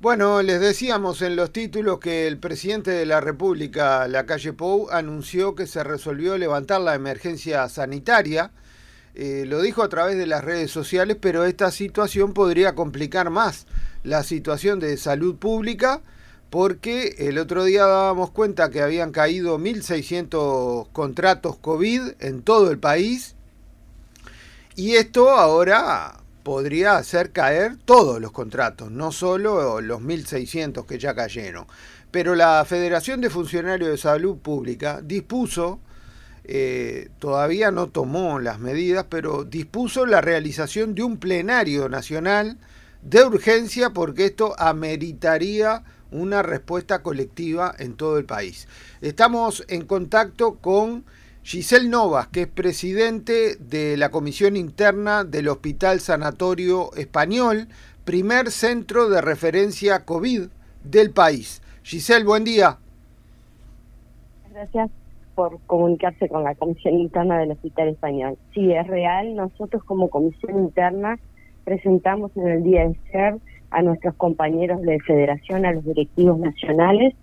Bueno, les decíamos en los títulos que el presidente de la República, la calle Pou, anunció que se resolvió levantar la emergencia sanitaria. Eh, lo dijo a través de las redes sociales, pero esta situación podría complicar más la situación de salud pública porque el otro día dábamos cuenta que habían caído 1.600 contratos COVID en todo el país y esto ahora podría hacer caer todos los contratos, no solo los 1.600 que ya cayeron. Pero la Federación de Funcionarios de Salud Pública dispuso, eh, todavía no tomó las medidas, pero dispuso la realización de un plenario nacional de urgencia porque esto ameritaría una respuesta colectiva en todo el país. Estamos en contacto con Giselle Novas, que es presidente de la Comisión Interna del Hospital Sanatorio Español, primer centro de referencia COVID del país. Giselle, buen día. Gracias por comunicarse con la Comisión Interna del Hospital Español. Sí, es real. Nosotros como Comisión Interna presentamos en el día de ser a nuestros compañeros de federación, a los directivos nacionales,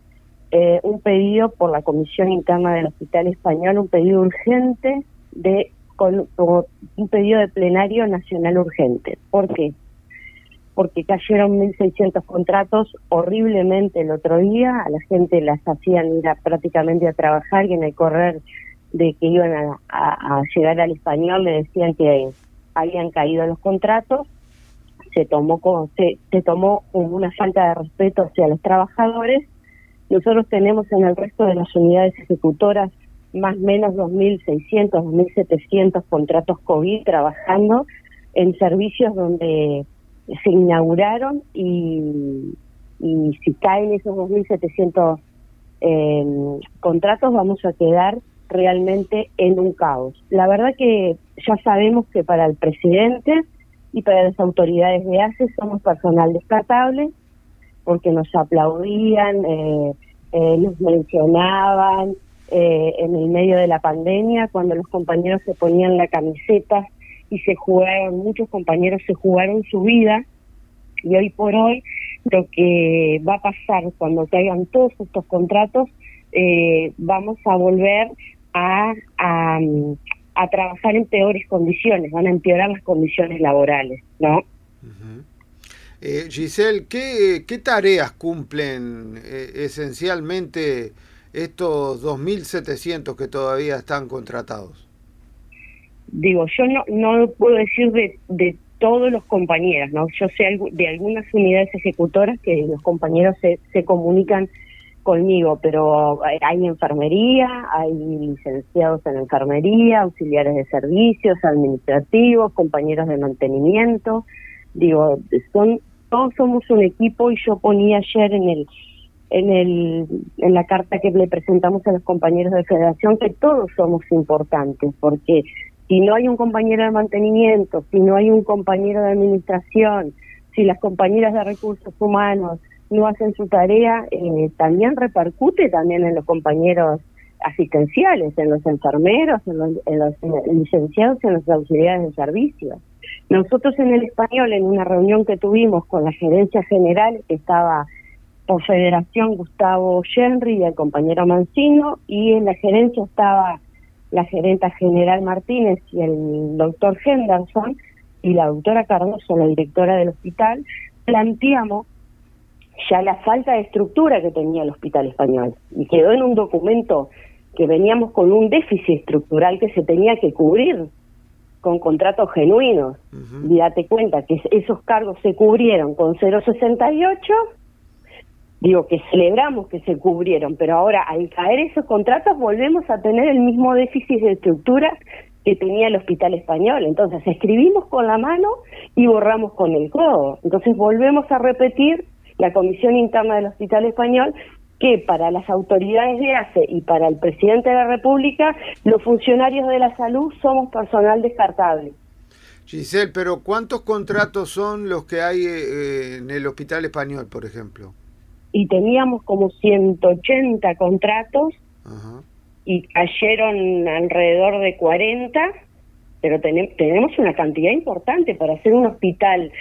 eh, un pedido por la Comisión Interna del Hospital Español, un pedido urgente de con, un pedido de plenario nacional urgente. ¿Por qué? Porque cayeron 1.600 contratos horriblemente el otro día, a la gente las hacían ir prácticamente a trabajar y en el correr de que iban a, llegar al español le decían que habían caído los contratos, se tomó como, se, se tomó una falta de respeto hacia los trabajadores nosotros tenemos en el resto de las unidades ejecutoras más o menos 2.600, 2.700 contratos COVID trabajando en servicios donde se inauguraron y, si caen esos 2.700 eh, contratos vamos a quedar realmente en un caos. La verdad que ya sabemos que para el presidente y para las autoridades de ACE somos personal descartable, porque nos aplaudían, eh, eh, nos mencionaban eh, en el medio de la pandemia, cuando los compañeros se ponían la camiseta y se jugaron, muchos compañeros se jugaron su vida, y hoy por hoy lo que va a pasar cuando caigan todos estos contratos, eh, vamos a volver a, a, trabajar en peores condiciones, van a empeorar las condiciones laborales, ¿no? Eh, Giselle, ¿qué, ¿qué, tareas cumplen eh, esencialmente estos 2.700 que todavía están contratados? Digo, yo no, no puedo decir de, de todos los compañeros, ¿no? Yo sé de algunas unidades ejecutoras que los compañeros se, se comunican conmigo, pero hay enfermería, hay licenciados en enfermería, auxiliares de servicios, administrativos, compañeros de mantenimiento. Digo, son todos somos un equipo y yo ponía ayer en el en el en la carta que le presentamos a los compañeros de federación que todos somos importantes porque si no hay un compañero de mantenimiento, si no hay un compañero de administración, si las compañeras de recursos humanos no hacen su tarea, eh, también repercute también en los compañeros asistenciales, en los enfermeros, en los, en los licenciados, en los auxiliares de servicios. Nosotros en el español, en una reunión que tuvimos con la gerencia general, estaba por federación Gustavo Henry y el compañero Mancino, y en la gerencia estaba la gerenta general Martínez y el doctor Henderson, y la doctora Cardoso, la directora del hospital, planteamos ya la falta de estructura que tenía el hospital español, y quedó en un documento que veníamos con un déficit estructural que se tenía que cubrir con contratos genuinos. Y date cuenta que esos cargos se cubrieron con 0,68, digo que celebramos que se cubrieron, pero ahora al caer esos contratos volvemos a tener el mismo déficit de estructura que tenía el Hospital Español. Entonces escribimos con la mano y borramos con el codo. Entonces volvemos a repetir la Comisión Interna del Hospital Español que para las autoridades de ACE y para el presidente de la República, los funcionarios de la salud somos personal descartable. Giselle, pero ¿cuántos contratos son los que hay eh, en el Hospital Español, por ejemplo? Y teníamos como 180 contratos y cayeron alrededor de 40, pero tenemos una cantidad importante para hacer un hospital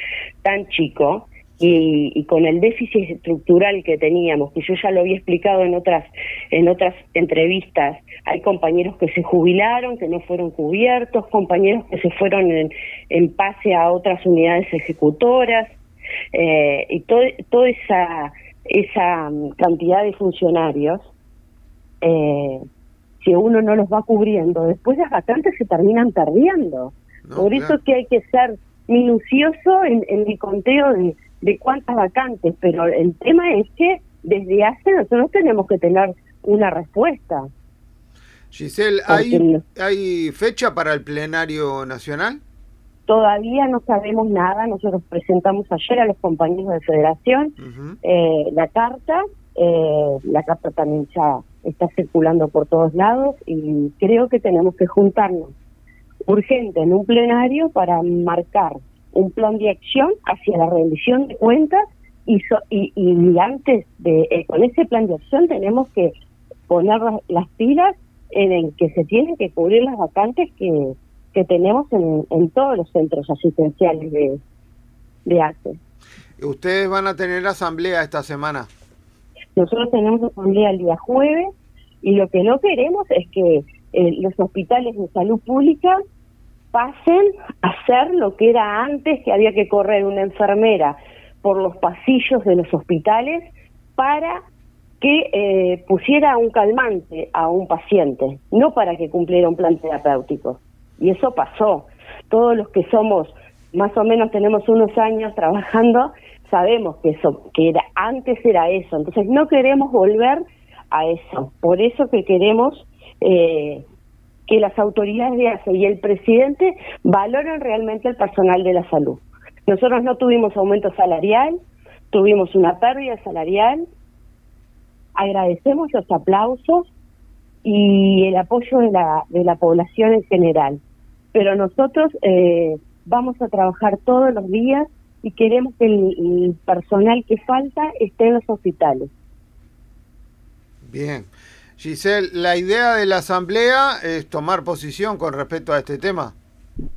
tan chico y, con el déficit estructural que teníamos, que yo ya lo había explicado en otras en otras entrevistas, hay compañeros que se jubilaron, que no fueron cubiertos, compañeros que se fueron en, en pase a otras unidades ejecutoras, eh, y todo, toda esa esa cantidad de funcionarios, eh, si uno no los va cubriendo, después las vacantes se terminan perdiendo. Por eso es que hay que ser minucioso en, en el conteo de de cuántas vacantes, pero el tema es que desde hace nosotros tenemos que tener una respuesta. Giselle, ¿hay, ¿hay fecha para el plenario nacional? Todavía no sabemos nada, nosotros presentamos ayer a los compañeros de federación eh, la carta, eh, la carta también ya está circulando por todos lados y creo que tenemos que juntarnos urgente en un plenario para marcar un plan de acción hacia la rendición de cuentas y, y, antes de eh, con ese plan de acción tenemos que poner las pilas en, que se tienen que cubrir las vacantes que, que tenemos en, en todos los centros asistenciales de, de ACE. ¿Ustedes van a tener asamblea esta semana? Nosotros tenemos asamblea el día jueves y lo que no queremos es que eh, los hospitales de salud pública pasen a ser lo que era antes, que había que correr una enfermera por los pasillos de los hospitales para que eh, pusiera un calmante a un paciente, no para que cumpliera un plan terapéutico. Y eso pasó. Todos los que somos, más o menos tenemos unos años trabajando, sabemos que eso, que era, antes era eso. Entonces no queremos volver a eso. Por eso que queremos eh, que las autoridades de ACE y el presidente valoren realmente el personal de la salud. Nosotros no tuvimos aumento salarial, tuvimos una pérdida salarial, agradecemos los aplausos y el apoyo de la, de la población en general, pero nosotros eh, vamos a trabajar todos los días y queremos que el personal que falta esté en los hospitales. Bien. Giselle, la idea de la Asamblea es tomar posición con respecto a este tema.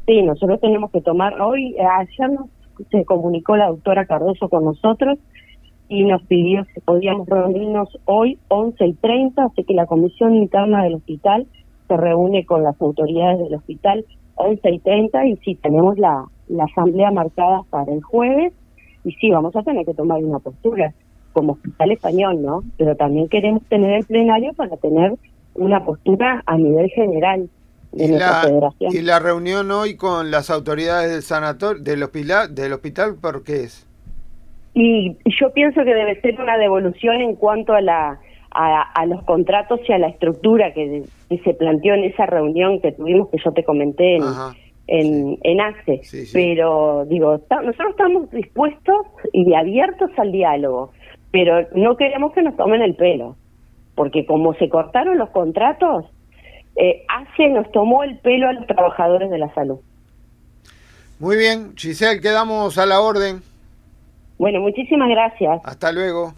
Sí, nosotros tenemos que tomar, hoy, ayer nos, se comunicó la doctora Cardoso con nosotros y nos pidió si podíamos reunirnos hoy 11 y 30, así que la comisión interna del hospital se reúne con las autoridades del hospital 11 y 30 y sí, tenemos la, la asamblea marcada para el jueves y sí, vamos a tener que tomar una postura como hospital español, ¿no? Pero también queremos tener el plenario para tener una postura a nivel general de nuestra federación. ¿Y la reunión hoy con las autoridades del sanatorio, del hospital, del hospital, por qué es? Y yo pienso que debe ser una devolución en cuanto a la a, los contratos y a la estructura que, se planteó en esa reunión que tuvimos que yo te comenté en, en, en ACE. Pero digo, nosotros estamos dispuestos y abiertos al diálogo pero no queremos que nos tomen el pelo, porque como se cortaron los contratos, eh, hace nos tomó el pelo a los trabajadores de la salud. Muy bien, Giselle, quedamos a la orden. Bueno, muchísimas gracias. Hasta luego.